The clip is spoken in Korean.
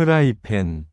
프라이팬